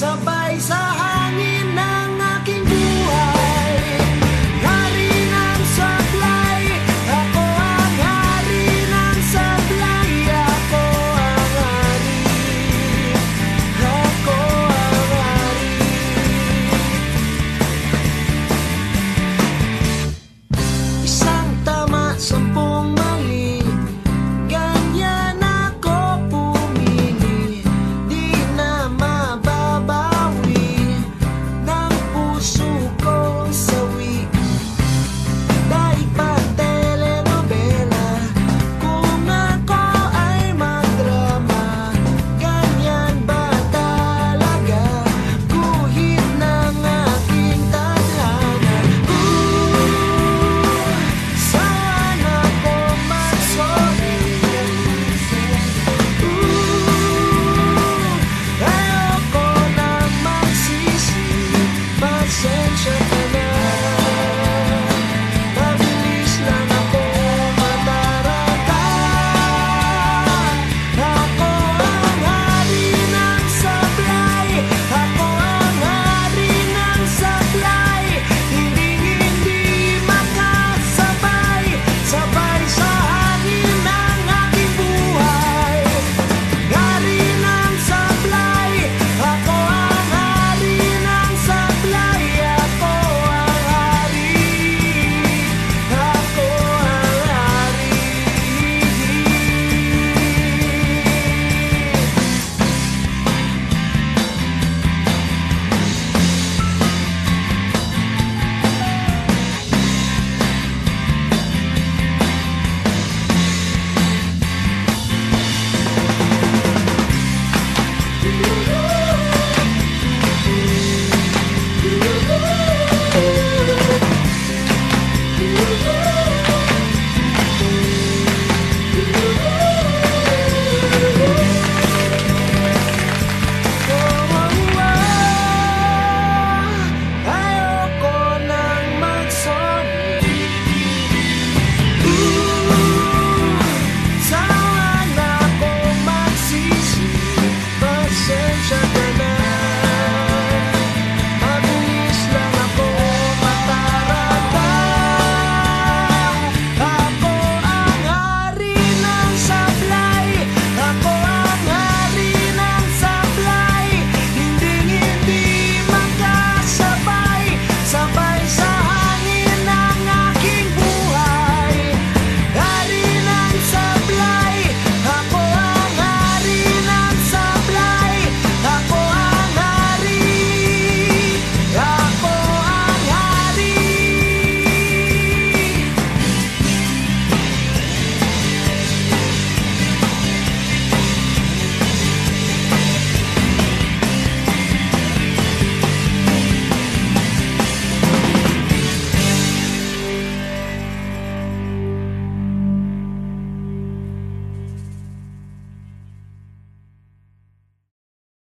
somebody you.